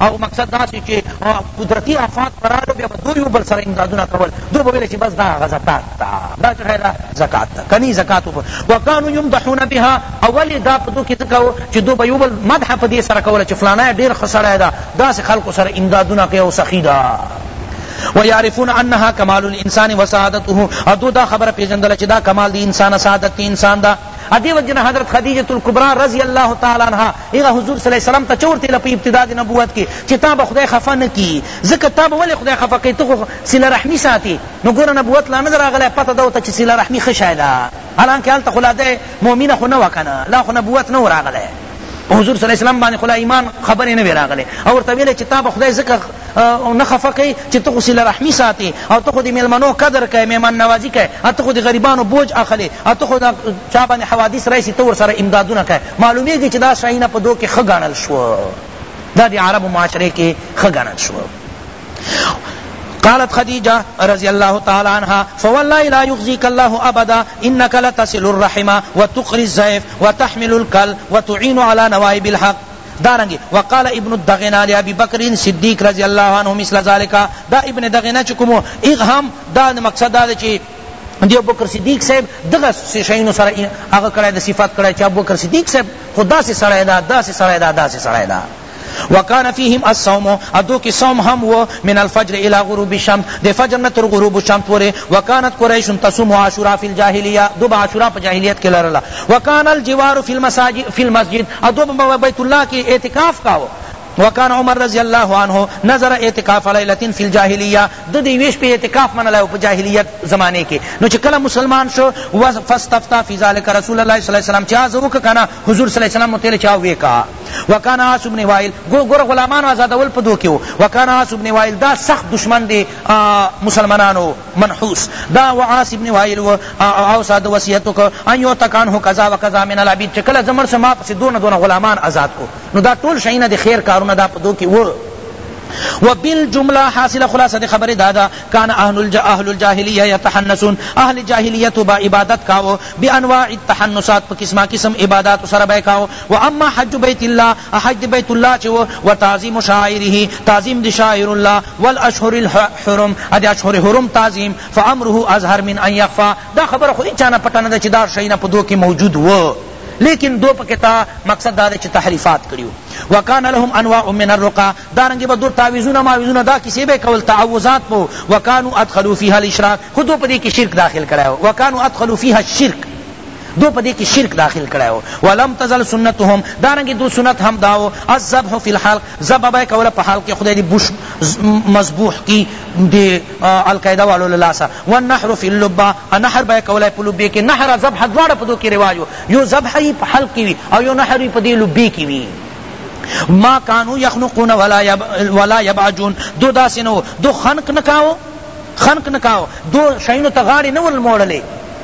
او مقصد دا سی چی قدرتی آفات پرالو بیا دو یو بل سره امدادونه کول دو بویل چی بس دا غ زکات تا دا چه خیلا زکات تا کنی زکات وکانو یمدحون بها اول دا پدو کی زکاو چی دو بیو بل مدح پدی سره کول چی فلانا ډیر خسړای دا دا سی خلق سره امدادونه کوي او سخی دا ويعرفون انها کمال الانسان وسعادته ادو دا خبر پیژندل چې دا کمال دی انسان سعادت انسان دا ادې وجې نه حضرت خدیجة الکبری رضی الله تعالی عنها هغه حضور صلی الله علیه وسلم ته چه ورتله په ابتداء د نبوت کې چه تا به خدای خفه نه کړي ځکه تا به ولې خدای خفه کړي ته خو صله رحمي ساتې نو ګوره نبوت لا نه ده راغلی پته ده ورته چه صله رحمي ښه شی ده حالانکه هلته خو لا ده مؤمنه خو نه وه کنه لا خو نبوت نه و راغلی په حضور صلی الله علیه وسلم باندې خلا ایمان خبرې نه راغله او ورته ویل چې تا به خدای ځکه نه خفه کوي چې ته خو صله رحمي ساتي او ته خو د میلمنو قدر کوي مهمان نوازي کوي او ته خو د غریبانو بوج اخلي او ته خو چا باندې حوادث راشي ته ورسره امدادونه کوي معلومیږي چې دا شاهینه په دو کې ښه ګڼل شو دا د عربو معاشره کې ښه ګڼل شو قالت خدیجہ رضی اللہ تعالی عنہ فواللہ لا یخزیک اللہ ابدا انک لتصل الرحمہ وتقری الزیف وتحمل الکل وتعین علی نوائب الحق دارنگی وقال ابن الدغنا علی ابی بکر صدیق رضی اللہ عنہ مثل ذالک دا ابن دغنا چکمو ایغ ہم دا مقصد دا چی دیو بکر صدیق صاحب دغه شینو سره هغه کړه د صفات کړه چې ابو بکر صدیق صاحب خدا سے سړی دا دا سے سړی دا دا سے سړی دا وکان فیهم الصوم او دو کی صوم هم و من الفجر الی غروب الشمس د فجر نه تر غروب الشمس پورې وکانت قریش تصوم عاشورا فی الجاهلیه دو با عاشورا په جاهلیت کې لرله وکان الجوار فی المساجد فی المسجد او دو په بیت الله کې اعتکاف کاوه وکان عمر رضی اللہ عنہ نظر اعتکاف لیلۃ فی الجاہلیہ د دی ویش په اعتکاف منلای په جاہلیت زمانه کې نو چې کله مسلمان شو فاستفتا فی ذلک رسول الله صلی الله علیه وسلم چا زوک کنا حضور صلی الله علیه وسلم متل چا ویکا وکان عاص بن وائل ګور غلامانو آزادول په دو کې وو وکان عاص بن وائل دا سخت دشمن دی مسلمانانو منحوس دا و عاص بن وائل و او ساد وصیت کو ان یو تکان هو قضا و قضا من العبید چکل زمر سے ما پس دون دون غلامان آزاد کو نو دا ټول شینه دی خیر کارونه دا په دو کې وو و بالجمله حاصل خلاصه خبر دادا کان اهل الج اهل الجاهلیه یتحنسون اهل جاهلیت با عبادت کاو بانواع التحنسات په قسمه قسم عبادت سره به کاو و اما حج بیت الله او حج د بیت الله چه و و تعظیم شعائره تعظیم د شعائر الله والاشهر الحرم ادی اشهر حرم تعظیم فامره اظهر من ان یخفا دا خبر خو اچا نه پټه نه ده چه دا شینا په دو کې موجود و لیکن دو پکتا مقصد دا چې تحریفات کړیو وکان لهم انواع من الرقا دارنګ به دو تعویذونه ماویذونه دا کسی به کول تعوذات پو وکانو ادخلوا فیها الاشراک خود په دې کې شرک داخل کړایو وکانو ادخلوا فیها الشرک دو پدې کې شرک داخل کړی وو ولم تزل سنتهم دارنګه دو سنت هم داو الذبح فی الحلق ذبح به کوله په حلق کې خدای دې بوش مذبوح کی دې القاعده والو لاسا والنحر فی اللبا نحر به کوله په لبې کې نحر ذبح دواړه په دو کې رواج یو ذبح په حلق کې وی او یو نحر په دې لبې کې وی ما کانو یخنقون ولا یب ولا یبعجون دو داسنو دو خنق نکاو خنق نه کاو دو شیونو ته غاړې نه ول موړلې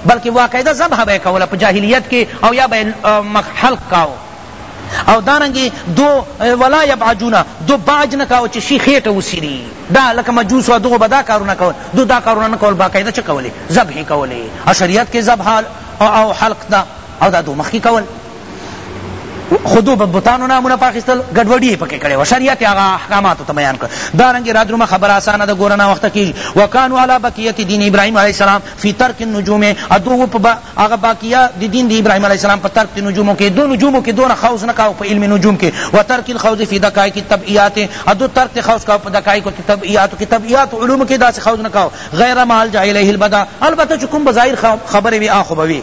بلکې واقعده ذبح به یې کوله په جاهلیت کې او یا به یې حلق کاو او دارنګي دو ولا یبعجون دو بعج نه کاو چې شي خېټه وسیری دا لکه مجوس او دغه بدا کارونه کول دو دا کارونه نه کول باقاعده چه کولې ذبح کولې او شریعت کې ذبح او حلق دا او دا دو مخکی کول خو دو بتانو نامونه په اخیستل ګډوډي یې پکې کړې وه شریعت یې هغه احکاماتو ته بیان کړ دارنګې رادرومه خبره اسانه ده ګوره ناوخته کېږي وکانو علی بقیت دین ابراهیم علیه السلام فی ترک النجوم ادو و په هغه باقیه د دین د ابراهیم علیه السلام په ترک د نجومو کې دو نجومو کې دونه خوض نه کاوه په علم نجوم کې و ترک الخوض فی دقایق الطبعیات ادو ترک د خوض کاوه په دقایق الطبعیات کې طبعیات علوم کې داسې خوض نه کاوه غیر ما الجا الیه البدا البته چې کوم بظاهر خبرې وي آخو به وي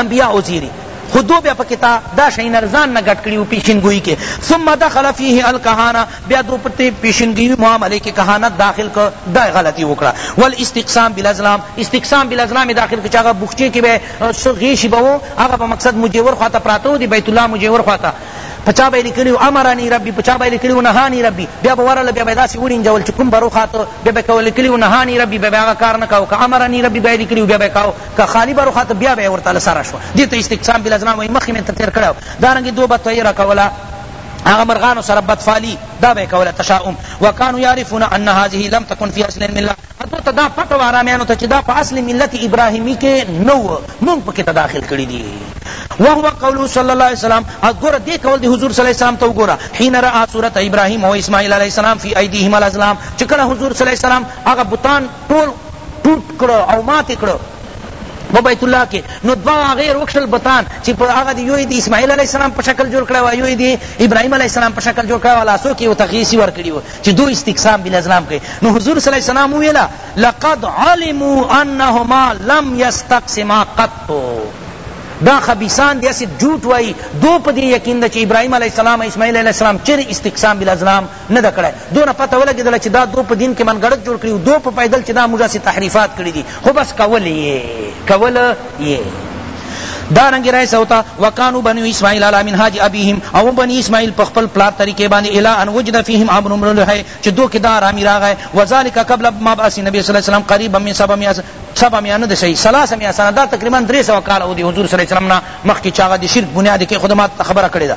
انبیاء او زیری خو دو بیا پکی تا دا شین ارزان نه گٹ کړیو پیشن گوئی کے ثم دخل فیه الکهانه بیا دو پتی پیشن گوئی معاملے کے کہانت داخل ک دا غلطی وکړه والاستقسام بالازلام استقسام بالازلام داخل ک چاغه بوخچی کی به سو غیشی بو هغه په مقصد مجیور خواته پراتو دی بیت الله مجیور خواته پچا به لیکلی امرانی ربی پچا به لیکلی نهانی ربی بیا به ورله بیا به داسې وړین جول چې کوم برو خاطر بیا به کول لیکلی نهانی ربی بیا هغه کار نه کاو که امرانی ربی به لیکلی بیا به کاو که خالی به روخاته بیا به یې ورته له سره شوه دې ته استقسام بالازلام وایي مخکې مې ته تېر کړی و دارنګې دوی به طیره کوله هغه مرغانو سره بدفعلي دا به یې کوله تشاؤم وکانو یعرفون ان هذه لم تکن فی اصل الملة دوی ته دا پته وه ارامیانو ته چې دا په اصل ملت ابراهیمي کې نه و مونږ پکې ته داخل کړي دي وهو قوله صلی الله علیه وسلم او ګوره دې کول دی حضور صلی الله علیه وسلم ته وګوره حين را صورت ابراهیم او اسماعیل علیه السلام فی ایدیهم الازلام چې کله حضور صلی الله علیه وسلم هغه بتان ټول ټوټ کړ او مات یې کړ په بیت الله کې نو دوا غیر وکشل بتان چې په هغه دی یوی دی اسماعیل علیه السلام په شکل جوړ کړو یوی دی ابراهیم علیه السلام په شکل جوړ کړو لاسو کې وتغیسی ور کړی و چې دو استقسام بل اسلام کې نو حضور صلی الله علیه وسلم ویلا لقد علموا انهما لم یستقسما قط دا خبیسان دی اسی جوټ وای دو پدی یقین د چې ابراهیم علیه السلام اسماعیل علیه السلام چر استقسام بل اسلام نه ده کړی دونه پته ولګیدله چې دا دو په دین کې منګړت جوړ کړي دو په پیدل چې دا موږ هسې تحریفات کړي دي خو بس کول یې کول یې دارنګ رئیس ہوتا وکانو بنو اسماعیل علی منهاج ابیهم او بنی اسماعیل په خپل پلار طریقې باندې الا ان وجد فیهم امر امر له چې دو کې دار امیر راغی وذالک قبل ما بعث نبی صلی الله علیه وسلم قریبا من 700 سبا میانه د شي سلاس میا سنه دا تقریبا 300 کال او دی حضور صلی الله علیه وسلم نه مخکې چاغه د شرک بنیاد کې خدمات خبره کړې ده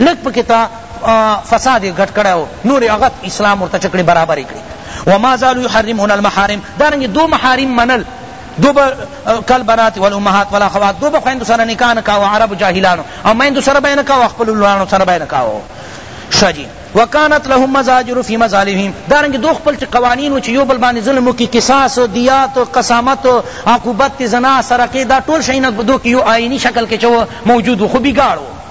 لږ پکې تا فساد یې ګډ کړی او نور یې هغه اسلام ورته چه کړې برابرې کړې وما زالو يحرمون المحارم دارنګ دو محارم منل دو با کل بنات والامهات والاخوات دو با خویندو سره نکاح نه کاوه عرب جاهلانو او میندو سره به نه کاوه خپل لورانو سره به نه کاوه شجی وکانت لهم مزاجر فی مزالهم دارنګ دو خپل چې قوانین و چې یو بل باندې ظلم وکي قصاص دیات قسامت عقوبت زنا سرقه دا ټول شیونه دو کې یو آئینی شکل کې چو موجود خو بګاړو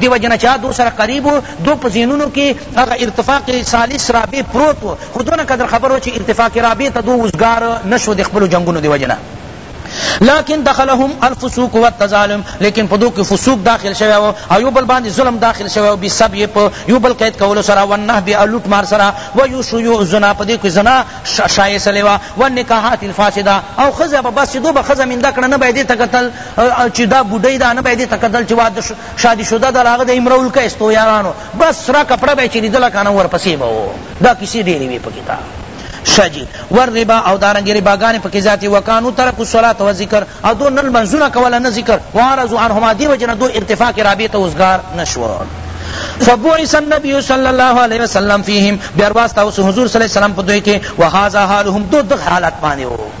دې وجې نه چه دو سره قریب وو دو په ذهنونو کې هغه ارتفاق ثالث رابع پروت وو خو دونه قدر خبر وو چه ارتفاق رابع ته دو وزګار نه شو د خپلو جنګونو دې وجې نه لكن دخلهم الفسوق والتظالم لیکن په دو کې فسوق داخل شوی او یو بل باندې ظلم داخل شوی او بي سب یې په یو بل قید کولو سره ونه بي لوټ مار سره و یو شو یو زنا په دې کې زنا شایع سلیوا و نکاحات الفاسده او خزه به بس دو به خزه من دکړه نه به دې تکتل چی دا بوډۍ ده نه به یې دې ته کتل چی واده شادی شده ده له هغه د امرؤ القیس طویرانو بس سره کپړه به یې چی لیدله کنه ورپسې به و دا کیسې ډېرې وې پکې تا شه جی والربا او دارنګې رباګانې پکې زیاتې وکانو ترکو الصلاة والذکر او دو نه لمنځونه کوله نه ذکر وعرضوا عنهما دې وجې نه دو ارتفاع کې رابعې ته اوزګار نه شول فبعث النبي صلى الله عليه وسلم فيهم بیا واستاو حضور صلی الله علیه وسلم په دوی کې وهذا حالهم دو دغه حالت باندې وو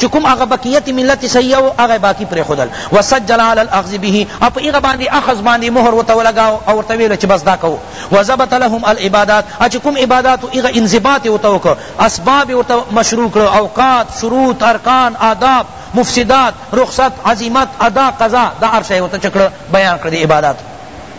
چه کوم هغه بقیت ملت صحیح وو هغه باقی پریخودل وسجل علی الاخذ به او په هغه باندې اخذ باندې مهر ورته ولګاو او ورته ویل چې بس دا کوو وضبط لهم العبادات چې کوم عبادات هغه انضباط ورته وکړ اسباب ورته مشروع کړ اوقات شروط ارکان آداب مفسدات رخصت عزیمت ادا قضا دا هر شی ورته چکړ بیان کړ دی عبادات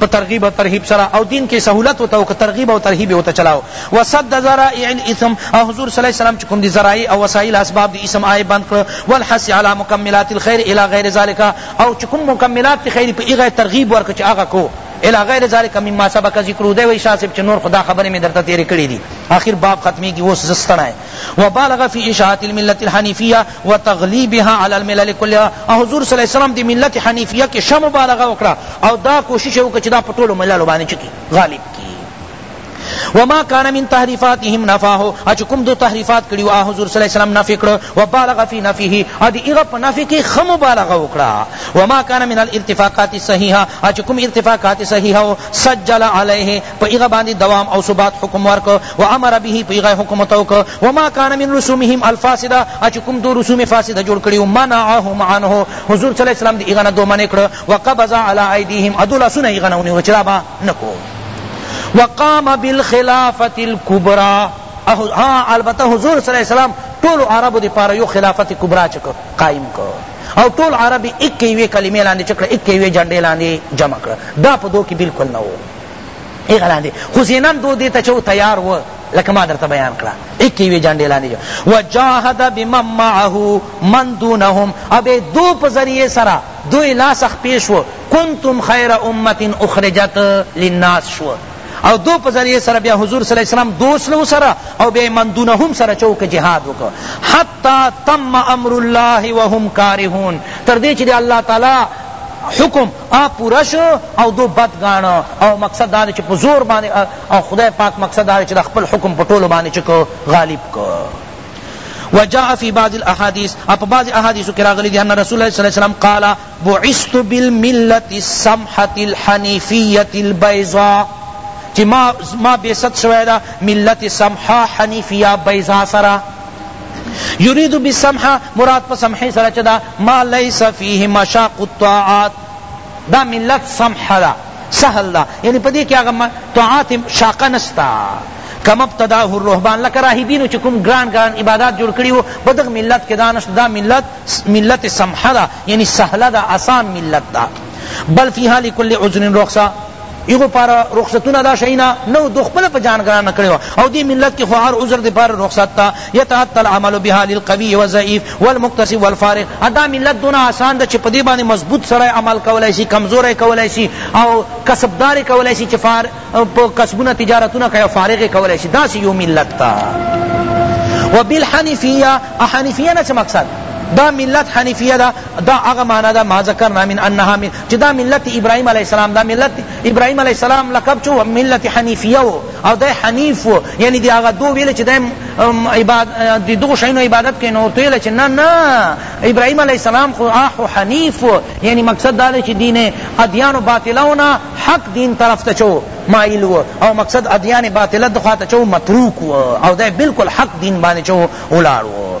په ترغیب او ترهیب سره او دین کې سہولت وته او ترغیب او ترهیب وته چلاو وسد ذرائع الاثم او حضور صلی الله علیه وسلم کوم دي ذرائع او وسائل اسباب دي اسم آی بند کړ والحث علی مکملات الخير الی غیر ذلک او کوم مکملات خیر په ایغه ترغیب ورک چې هغه کو الی غیر ذلک مما سبق ذکر دی وی شاسب چې نور خدا خبره می درته تیر کړی دي اخر باب ختمی کی وس زستنای وبالغ فی اشاعت الملت الحنیفیه و تغلیبها علی الملل کلها او حضور صلی الله علیه وسلم دی ملت حنیفیه کې شه مبالغه وکړه او دا کوشش وکړه چې دا په ټولو مللو باندې چکی غالب کی وما كان من تحریفاتهم نفاه اچ کوم دو تحریفات کړیو ا حضور صلی الله علیه وسلم نفی کړو وبالغ فی نفیه ا دی هغه په نفی کې خم مبالغه وکړه وما كان من الارتفاقات الصحیحه اچ کوم ارتفاقات صحیحه سجل علیه په هغه باندې دوام او ثبات حکم ورکړ وامر به په هغه حکم وتوک وما كان من رسومهم الفاسده اچ کوم دو رسوم فاسده جوړ کړیو منعهم عنه حضور صلی الله علیه وسلم دی هغه نه دو منع کړ وقبض على ايديهم ادول سن هغه نه ونیو چرا با نکو وقام بالخلافه الكبرى ها البته حضور صلی الله علیه وسلم ټول عربو دی پاره یو خلافت کبرا چک قائم کو او ټول عربی اکیوی کلمه لاندې چکړه اکیوی جنډې لاندې جمع کړه دا په دو کې بالکل نه وو ایغه لاندې خو زینان دو دې ته چو تیار و لکه ما درته بیان کړه ایک کی وی جانډې لاندې جو وجاهد بمن معه من دونهم ابه دو په ذریعه سره دوی لاس خپې شو کنتم خیر امت اخرجت للناس شو او دو په ذریعه سره بیا حضور صلی الله علیه وسلم دوست له سره او بیا من دونهم سره چوک جهاد وکړه حتا تم امر الله وهم کارهون تر دې چې الله تعالی حکم ا پوره شو او دو بد ګاڼه او مقصد دا دی چه په زور باندې او خدای پاک مقصد دا دی چه دا خپل حکم په ټولو باندې چه کو غالب کو وجاء فی بعض الاحادیث اپ بعض احادیثو کې راغلی دی ان رسول الله صلی الله علیه وسلم قال بعثت بالملة السمحة الحنیفیة البیضاء چې ما ما بیست شوی دا ملت سمحه حنیفیه بیضا سره یرید بالسمحه مراد په سمحه سره چه دا ما لیس فیه مشاق الطاعات دا ملت سمحه دا سهل دا یعنی په دې کې هغه طاعات شاقه نشتا کم ابتداه الرهبان لکه راهبینو چې کوم ګران ګران عبادات جوړ کړي وو په دغه ملت کې دا نشته دا ملت ملت سمحه ده یعنی سهله ده اسان ملت ده بل فیها لکل عذر رخصه هغو پاره رخصتونه دا شی نه نو دو خپل په جان ګران کړی و او دی ملت کی خو هر عذر دی پر رخصت تا یتعطل العمل بها للقوی والضعیف والمقتصب والفارغ ادا ملت دونه آسان ده چې په دې باندې مضبوط سره عمل کولای شي کمزور کولای شي او کسبدار کولای شي چې فار په کسبونه تجارتونه کوي فارغ کولای شي دا یو ملت تا وبالحنیفیه حنیفیه نه څه مقصد دا ملت حنیفیه دا دا هغه معنا دا ما ذکرنا من انها من چی دا ملت ابراهیم علیه السلام دا ملت ابراهیم علیه السلام لقب چو ملت حنیفیه و او دا حنیف و یعنی دی هغه دو ویل چی دا عبادت دی دو شینو عبادت کین اور تو ویل چی نه نه ابراهیم علیه السلام خو اخو حنیف و یعنی مقصد دا چی دین ادیان و باطلونا حق دین طرف ته چو مائل و او مقصد ادیان باطلت خواته چو متروک و او دا بالکل حق دین باندې چو ولار و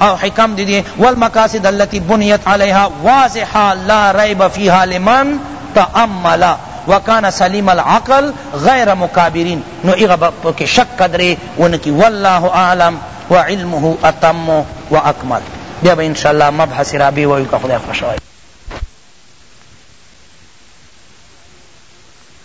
او حکم دی دی والمقاصد التي بنيت عليها واضحه لا ريب فيها لمن تأمل وکان سلیم العقل غیر مکابرین نو ایغا پکی شک قدرے ونکی واللہ اعلم وعلمه اتم واکمل بیا با انشاءاللہ مبحث رابی ویو کا خدای خوشوائی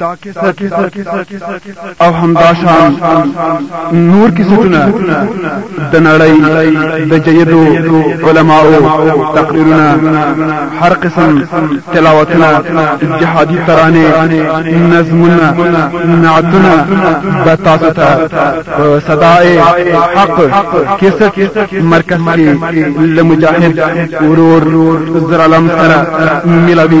دا کیسه او همداشان نور کیسټونه د نړۍ د جیدو علماو تقریرونه هر قسم تلاوتونه جهادي ترانه نظمونه نعتونه د تاسو ته صداي حق کیسټ مرکز کې لمجاهد ورور زرالم سره ملاوي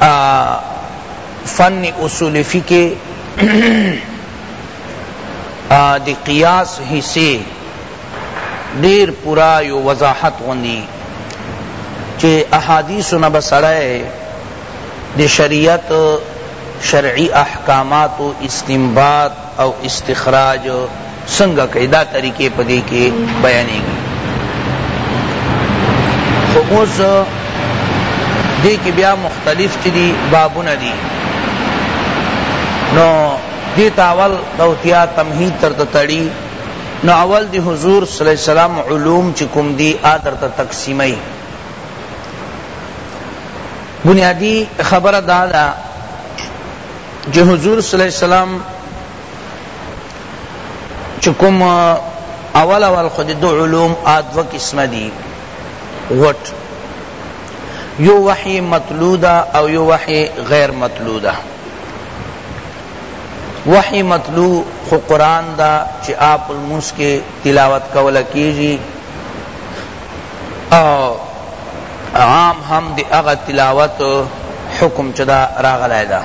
ا فن اصول فقه ا د قیاس حصے ډیر پورا یو وضاحت غوندی چې احادیث نه بسړای د شریعت شرعی احکامات و استنباط او استخراج څنګه کوي دا طریقې په دې کې بیانېږي خو اوس دې کې بیا مختلف چې دي بابونه دي نو دې ته اول دوتیا تمهید درته تړي نو اول دی حضور صلی الله علیه وسلم علوم چې کوم دي آ درته تقسیموي بنیادی خبره دا ده چې حضور صلی الله علیه وسلم چې کوم اول اول خو د علوم ادو قسم دي غټ یو وحی مطلوده او یو وحی غیر مطلوده وحی مطلوع خو قرآن دا چې آپ المس کے تلاوت کولا کیجی او عام هم دی اغا تلاوت حکم چدا راغلی دا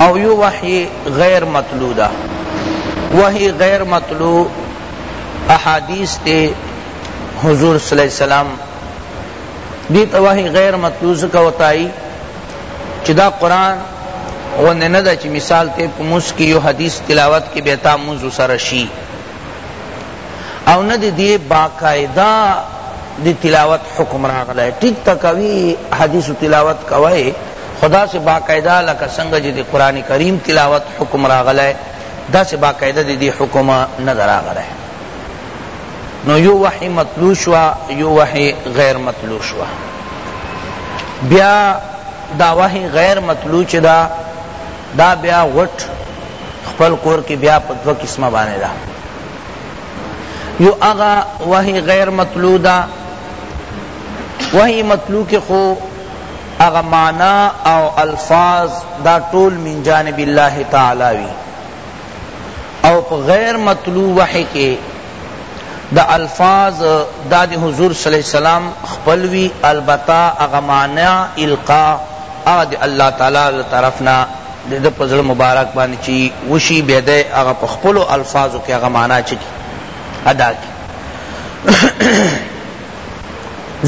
او یو وحی غیر مطلوع دا وحی غیر مطلوع احادیث تے حضور صلی اللہ علیہ وسلم دیتا وحی غیر مطلوع زکا وطائی چی دا قرآن غنده نده چی مثال تے پموس کی یو حدیث تلاوت کی بیتا منزو سرشی او نه دی دی باقاعده دی تلاوت حکم راغلی ٹھیک تا کوي حدیث تلاوت کوي خدا سے باقاعده لکه څنګه چې دی قران کریم تلاوت حکم راغلی دا سے باقاعده دی دی حکم نه راغلی نو یو وحی مطلوع شوا یو وحی غیر مطلوع شوا بیا دا وحی غیر مطلوع چی دا دا بیا غټ خپل کور کی بیا په دوه قسمه باندې ده یو هغه وحی غیر مطلوع ده وحی مطلوع کې خو هغه معنا او الفاظ دا ټول من جانب الله تعالی وی او په غیر مطلوع وحی کې دا الفاظ دا دی حضور صلی اللہ علیہ وسلم خپلوی البتا اغمانا القا آد اللہ تعالی طرفنا د ده په زړه مبارک باندې چي وشي بیا دی هغه په خپلو الفاظو کي هغه معنی چه کي ادا کړي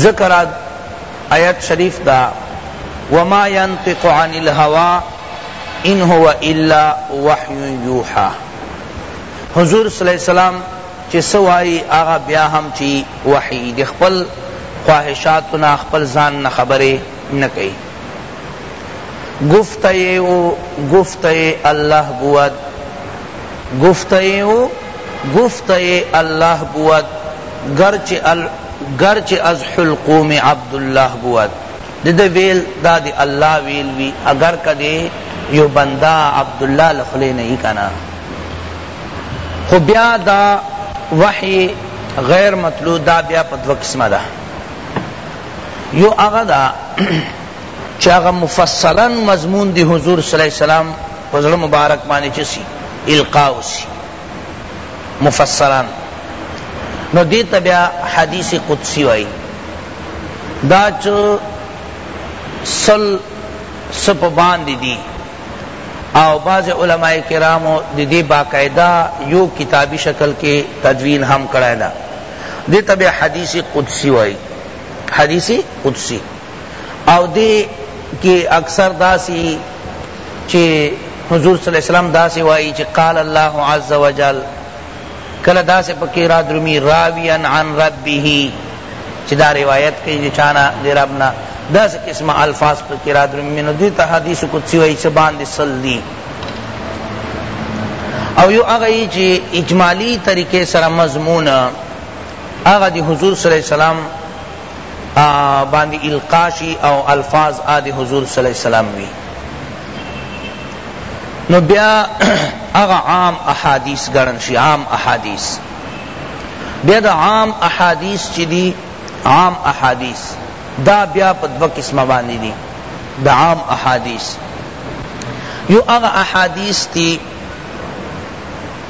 ځکه را آیت شریف دا وما ينطق عن الهوى ان هو الا وحی یوحا حضور صلی اللہ علیہ وسلم چی سوائی آغا بیا ہم چی وحی دی خپل خواہشاتنا خپل زان نہ خبرے نہ کئی گفته او گفته الله بود گفته او گفته الله بود گرچه از حلقوم عبدالله بود ده ده ویل دا ده الله ویل وی اگر که ده یو بنده عبدالله لخلی نئی کنا خو بیا دا وحی غیر مطلوع دا بیا پا دو قسم ده یو هغه دا چې هغه مفصلا مضمون دی حضور صلی الله علیه وسلم په زړه مبارک باندې چسی القاء وسی مفصلا نو دې ته بیا حدیث قدسی وایي دا چې سل سپ باندې دي او بعض علماء کرامو د دې باقاعده یو کتابی شکل کې تدوین هم کړی ده دې ته بیا حدیث قدسی وایي حدیث قدسی او دې کې اکثر داسی چې حضور صلی الله علیه وسلم داسی وایي چې قال الله عز وجل کله داسی پکې را درمی راویا عن ربه چې دا روایت کوي چې چانا دې ربنا داسی قسم الفاظ پکې را درمی نو دې ته حدیث قدسی وایي چې باندې صلی او یو هغه یې چې اجمالی طریقې سره مضمون هغه د حضور صلی الله علیه وسلم باندې القاشی او الفاظ د حضور صلی الله علیه وسلم وی نو بیا هغه عام احادیث ګڼل شي عام احادیث بیا د عام احادیث چې دي عام احادیث دا بیا په دوه قسمه باندې دي د عام احادیث یو هغه احادیث دي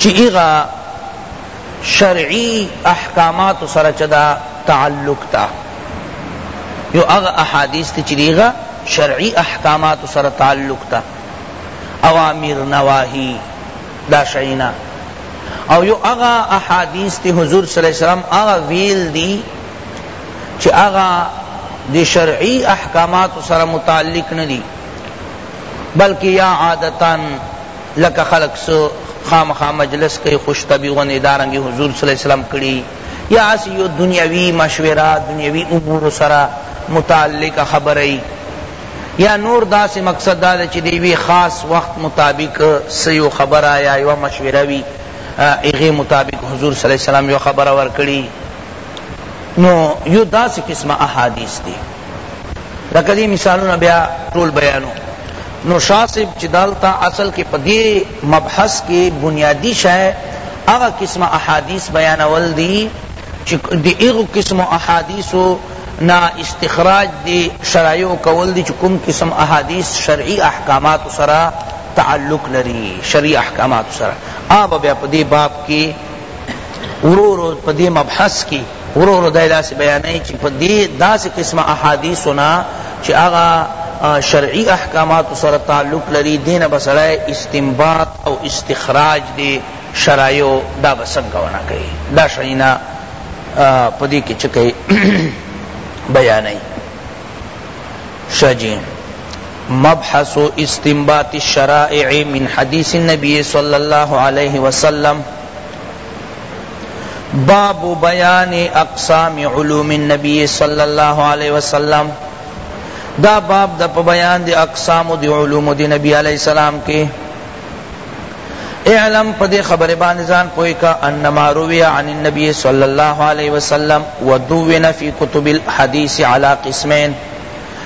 چې هغه شرعي احکامات سره چدا تعلق تا یو هغه احادیث دي چې هغه شرعي احکامات سره تعلق تا اوامر نواهی دا شئینا او یو اغا احادیث تی حضور صلی اللہ علیہ وسلم اغا ویل دی چی اغا دی شرعی احکامات سره متعلق ندی بلکہ یا عادتان لکه خلق سو خامخا مجلس کئی خوش طبی غنی دارنگی حضور صلی اللہ علیہ وسلم کڑی یا اسی یو دنیاوی مشورہ دنیاوی امور سره متعلق خبرئی یا نور داسې مقصد دا دی چې د یوې خاص وخت مطابق څه یو خبره یا یوه مشوره وي هغې مطابق حضور صلی الله علیه وسلم یوه خبره ورکړي نو یو داسې قسمه احادیث دي لکه دې مثالونه بیا ټول بیانو نو شاه صاحب چې دلته اصل کې په دې مبحث کې بنیادي شی هغه قسمه احادیث بیانول دي چې د هغو قسمو احادیثو نه استخراج دی شرایع کول دی چی کوم قسم احادیث شرعی احکامات سره تعلق لری شرعی احکامات سره آب بیا پدی باب کی ورو ورو پدی مبحث کی ورو ورو دا داسی بیانی چی پدی داسی قسم احادیثنا چی آغا شرعی احکامات سره تعلق لری دین بسرائی استنباط او استخراج دی شرایو دا به سنګه ونه کړی دا شینا په دی کی چکی بیانی شجی مبحث استنباط الشرائع من حدیث النبی صلی اللہ علیہ وسلم باب بیان اقسام علوم النبی صلی اللہ علیہ وسلم دا باب دا بیان دی اقسام دی علوم دی نبی علیہ السلام کے اعلم په دې خبره باندې ځان پوهی کا انما روی عن النبي صلی الله علیه وسلم ودون فی کتب الحدیث علی قسمین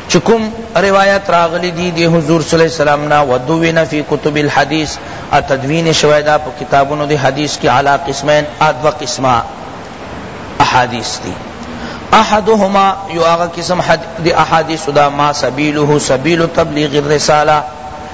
چکم روایت راغلی دی دی حضور صلی اللہ علیہ وسلم نا ودون فی کتب الحدیث اتدوین شویدہ پا کتابونو دی حدیث کی علا قسمین ادو قسمہ احادیث دی احدهما یو آغا قسم دی احادیث دا ما سبیلہ سبیل تبلیغ الرسالہ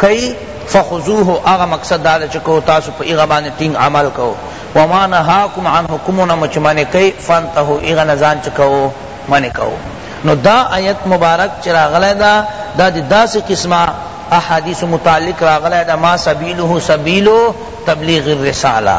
کئی فخذوه هغه مقصد دا چې کو تاسو په هغه باندې ټینګ عمل کو وما نهاکم عنه کومونه مچ منې کئی فانتهو هغه نه ځان چې کو منې کو نو دا آیت مبارک چې راغلی دا دا د داسې قسمه احادیث متعلق راغلی دا ما سبیله سبیل تبلیغ الرساله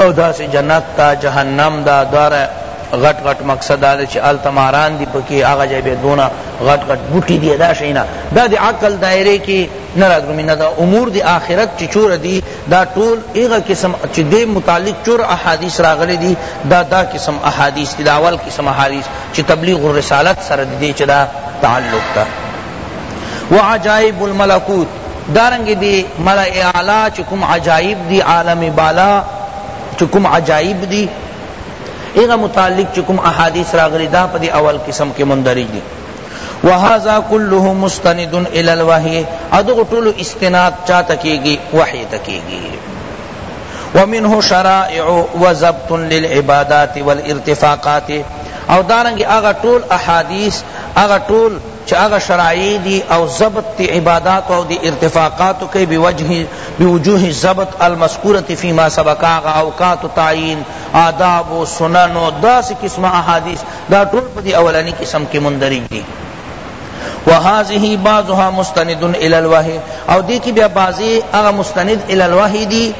او دا سی جنت تا جهنم دا دار غټ غټ مقصد دا چې الته ماران دی پکې هغه ځای به دونه غټ غټ بوټي دی دا شینا دا د عقل دایره کې نه راځي مینه دا امور دی آخرت چې چور دی دا ټول هغه قسم چې د متعلق چور احادیث راغلي دي دا دا قسم احادیث دی دا اول قسم احادیث چې تبلیغ الرسالت سره دی چې دا تعلق ده وعجائب الملکوت دارنګ دی ملأ اعلی چه کوم عجائب دی عالم بالا چه کوم عجائب دی ایغا متعلق چه کوم احادیث راغلی دا پا دی اول قسم کے مندرج دی وهذا كله مستند الى الوحي ادغه ټول استناد چاته کیږي وحی ته کیږي ومنه شرائع وضبط للعبادات والارتفاقات او دارنګ هغه ټول احادیث هغه ټول چه هغه شرعی دی او ضبط دی عبادات او دی ارتفاقات کی بوجوه ضبط المذکورة فیما سبق هغه اوقات و تعین آداب و سنن و داسی قسم احادیث دا طول پا دی اولانی قسم کی مندرج دی وهذه بعضها مستند الى الوحی او دی کی بیا بعضی اغا مستند الى الوحی دی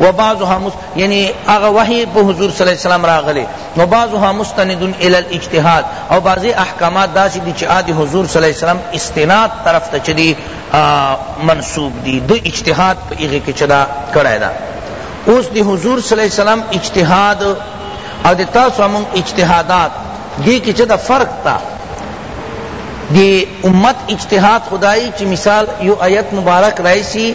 و بعضها مست یعنی هغه وحی په حضور صلی الله علیه وسلم راغلی نو بعضها مستند الی الاجتهاد او بعضی احکامات داسې دي چې عادی حضور صلی الله علیه وسلم استناد طرف ته چدي منسوب دي د اجتهاد په هغه کې چدا کړای دا اوس دی حضور صلی الله علیه وسلم اجتهاد او د تاسو هم اجتهادات دی کې چدا فرق تا دی امت اجتهاد خدای چې مثال یو آیت مبارک رایسی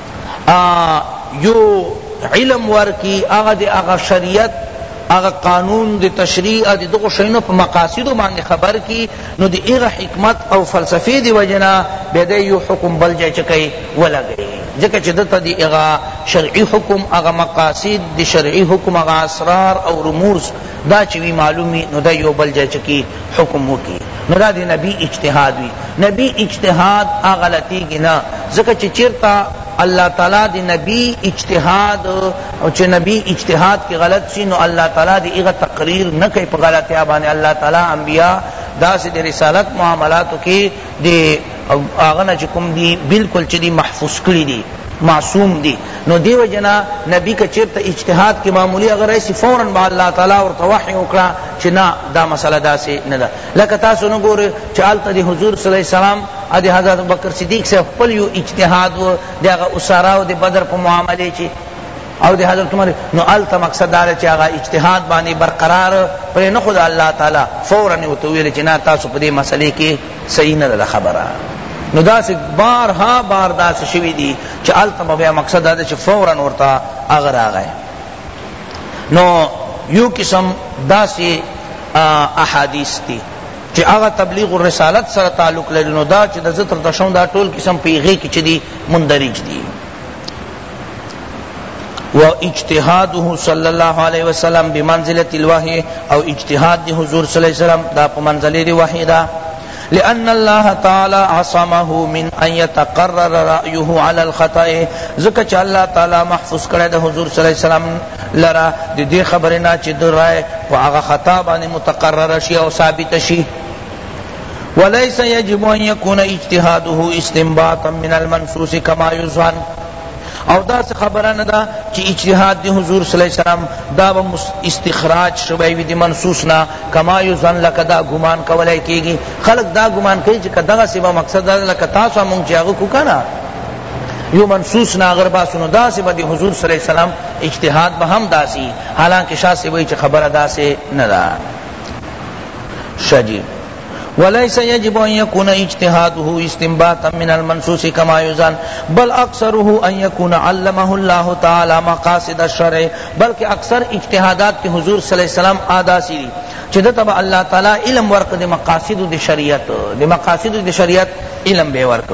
آ یو علم ورکی هغه دی هغه شریعت هغه قانون دی تشریع دی دغو شیونو په مقاصدو باندې خبر کی نو دی هغه حکمت او فلسفی دی وجه نه بیا دی یو حکم بل جای چه کئی ولګی ځکه چه دته دی هغه شرعی حکم هغه مقاصد دی شرعی حکم هغه اسرار او رموز دا چی وی معلوم وی نو دی یو بل جای چکی حکم وکی نو دا دی نبی اجتهاد وی نبی اجتهاد آ غلطیگی نا ځکه چی چیرته الله تعالی دی نبی اجتهاد او چی نبی اجتهاد کی غلط شی نو الله تعالی دی هغه تقریر نکی په غلطیا باندې الله تعالی انبیاء داسې د رسالت معاملاتو کی دی هغه نه چې کوم دی بالکل چې دی محفوظ کړي دي معصوم دی نو دی وجنا نبی که چیرته اجتهاد کې معمولی اگر ایسی فورا به الله تعالی ورته وحی وکړه چې نه دا مسله داسې نه ده لکه تاسو نه ګورئ چې هلته د حضور صلی الله علیه وسلم او د حضرت بکر صدیق صاحب خپل یو اجتهاد و د هغه اسارا او د بدر په معاملې چې او دی حضرت عمر نو الته مقصد دا چې هغه اجتهاد باندې برقرار پر نه خدا الله تعالی فورا وته ویل چې نه تاسو په دې مسلې کې صحیح نه ده خبره نو دا سه بار ها بار دا سه شوی دی چې الته بیا مقصد دا چې فورا ورته اگر راغی نو یو قسم دا سه احادیث دی چې هغه تبلیغ الرسالت سره تعلق لري نو دا چې د زتر دشون دا ټول قسم پیغه کې چې دی مندرج دی و اجتهاده صلی الله علیه وسلم بمنزلة الوحی او اجتهاد دی حضور صلی اللہ علیہ وسلم دا پا منزلی دی وحی دا لأن الله تعالى عصمه من ان يتقرر رأيه على الخطأ ذکر چا اللہ تعالی محفوظ کرے دا حضور صلی اللہ علیہ وسلم لرا دی دی خبرنا چی در رائے و آغا خطا بانی متقرر شی او ثابت شی وليس يجب ان يكون اجتهاده استنباطا من المنصوص كما يظن او دا څه خبره نه ده چې اجتهاد دی حضور صلی الله علیه وسلم دا به استخراج شوی وي د منصوص نه کما یظن لکه دا ګمان کولای کېږي خلک دا ګمان کوي چې که دغه سبا مقصد دا لکه تاسو مونږ چې هغه کو کنه یو منصوص نا اگر باسنو دا سے بدی حضور صلی اللہ علیہ وسلم اجتہاد بہم داسی حالانکہ شاہ سے وہی چھ خبر دا سے ندا شجی وليس يجب ان يكون اجتهاده استنباطا من المنصوص كما يزن بل اکثره ان يكون علمه الله تعالى مقاصد الشرع بلکہ اکثر اجتهادات کے حضور صلی اللہ علیہ وسلم آدا سری چھ دتب اللہ تعالی علم ورک دے مقاصد دے شریعت دے مقاصد دے شریعت علم بے ورک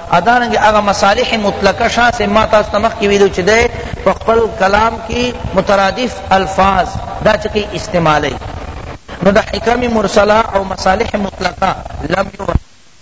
او دارنګه هغه مصالح مطلقه شاه صاحب ما تاسو ته مخکی ویلو چی دی په خپل کلام کی مترادف الفاظ دا چکی استعمالی نو د حکم مرسله او مصالح مطلقه لم یو